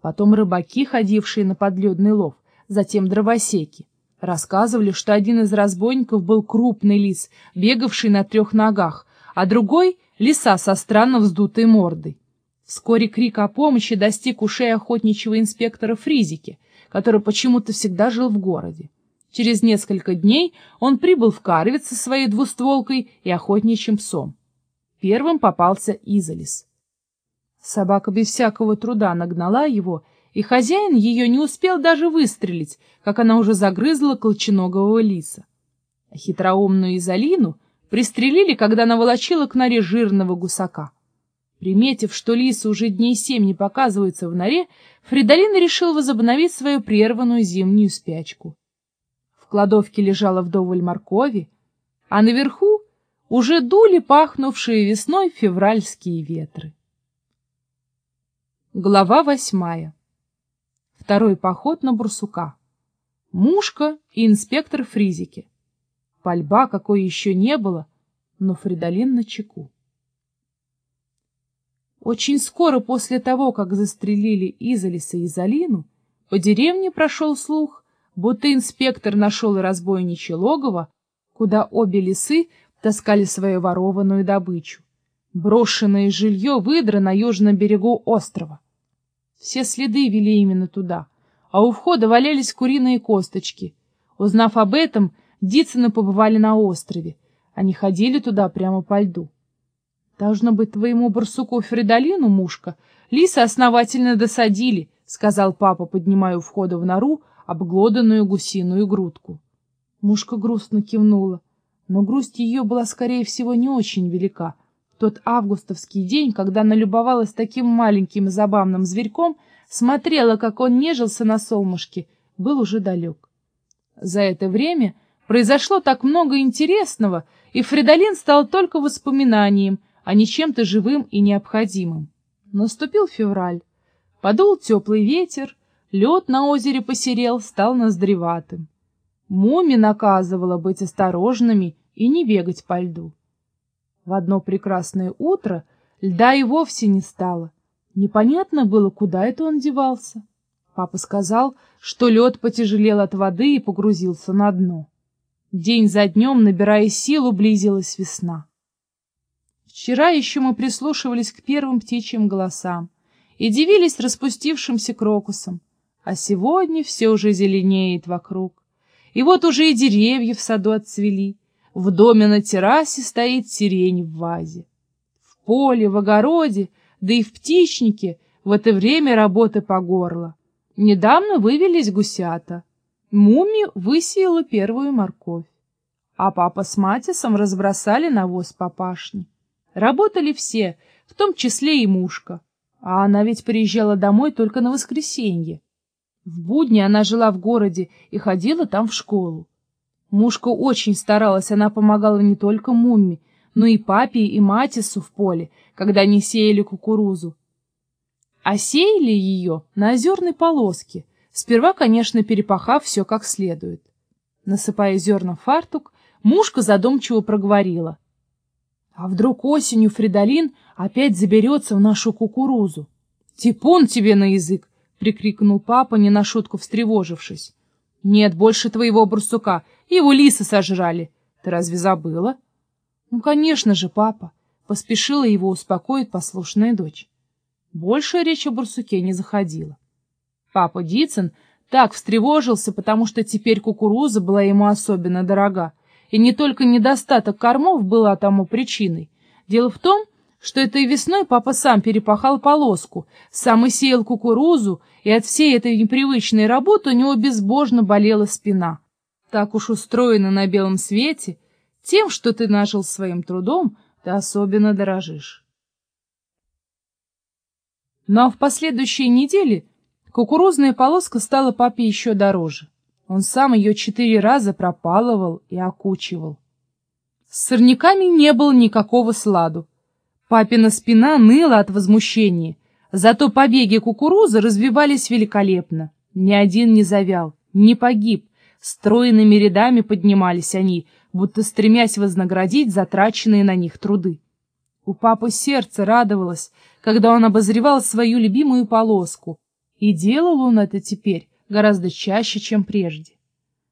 Потом рыбаки, ходившие на подледный лов, затем дровосеки. Рассказывали, что один из разбойников был крупный лис, бегавший на трех ногах, а другой — лиса со странно вздутой мордой. Вскоре крик о помощи достиг ушей охотничьего инспектора Фризики, который почему-то всегда жил в городе. Через несколько дней он прибыл в Карвиц со своей двустволкой и охотничьим псом. Первым попался Изолис. Собака без всякого труда нагнала его и хозяин ее не успел даже выстрелить, как она уже загрызла колченогого лиса. А хитроумную Изолину пристрелили, когда она волочила к норе жирного гусака. Приметив, что лисы уже дней семь не показываются в норе, Фридолин решил возобновить свою прерванную зимнюю спячку. В кладовке лежала вдоволь моркови, а наверху уже дули пахнувшие весной февральские ветры. Глава восьмая Второй поход на Бурсука. Мушка и инспектор Фризики. Пальба, какой еще не было, но Фридолин на чеку. Очень скоро после того, как застрелили Изолиса и Изолину, по деревне прошел слух, будто инспектор нашел разбойничье логово, куда обе лисы таскали свою ворованную добычу. Брошенное жилье выдра на южном берегу острова. Все следы вели именно туда, а у входа валялись куриные косточки. Узнав об этом, Дицыны побывали на острове. Они ходили туда прямо по льду. Должно быть, твоему барсуку Фридолину, мушка, лисы основательно досадили, — сказал папа, поднимая у входа в нору обглоданную гусиную грудку. Мушка грустно кивнула, но грусть ее была, скорее всего, не очень велика — тот августовский день, когда она любовалась таким маленьким и забавным зверьком, смотрела, как он нежился на солнышке, был уже далек. За это время произошло так много интересного, и Фридолин стал только воспоминанием, а не чем-то живым и необходимым. Наступил февраль. Подул теплый ветер, лед на озере посерел, стал ноздреватым. Муми наказывала быть осторожными и не бегать по льду. В одно прекрасное утро льда и вовсе не стало. Непонятно было, куда это он девался. Папа сказал, что лед потяжелел от воды и погрузился на дно. День за днем, набирая силу, близилась весна. Вчера еще мы прислушивались к первым птичьим голосам и дивились распустившимся крокусам, а сегодня все уже зеленеет вокруг. И вот уже и деревья в саду отцвели, в доме на террасе стоит сирень в вазе. В поле, в огороде, да и в птичнике в это время работы по горло. Недавно вывелись гусята. Муми высеяла первую морковь. А папа с Матисом разбросали навоз по пашне. Работали все, в том числе и мушка. А она ведь приезжала домой только на воскресенье. В будни она жила в городе и ходила там в школу. Мушка очень старалась, она помогала не только Мумми, но и папе и Матису в поле, когда они сеяли кукурузу. А сеяли ее на озерной полоске, сперва, конечно, перепахав все как следует. Насыпая зерна в фартук, мушка задумчиво проговорила. А вдруг осенью Фридолин опять заберется в нашу кукурузу? «Типун тебе на язык!» — прикрикнул папа, не на шутку встревожившись. «Нет больше твоего барсука, его лисы сожрали. Ты разве забыла?» «Ну, конечно же, папа!» — поспешила его успокоить послушная дочь. Больше речь о барсуке не заходила. Папа Дицин так встревожился, потому что теперь кукуруза была ему особенно дорога, и не только недостаток кормов была тому причиной. Дело в том, что этой весной папа сам перепахал полоску, сам и сеял кукурузу, и от всей этой непривычной работы у него безбожно болела спина. Так уж устроено на белом свете, тем, что ты нажил своим трудом, ты особенно дорожишь. Ну, а в последующие недели кукурузная полоска стала папе еще дороже. Он сам ее четыре раза пропалывал и окучивал. С сорняками не было никакого сладу. Папина спина ныла от возмущения, зато побеги кукурузы развивались великолепно. Ни один не завял, не погиб. Стройными рядами поднимались они, будто стремясь вознаградить затраченные на них труды. У папы сердце радовалось, когда он обозревал свою любимую полоску, И делал он это теперь гораздо чаще, чем прежде.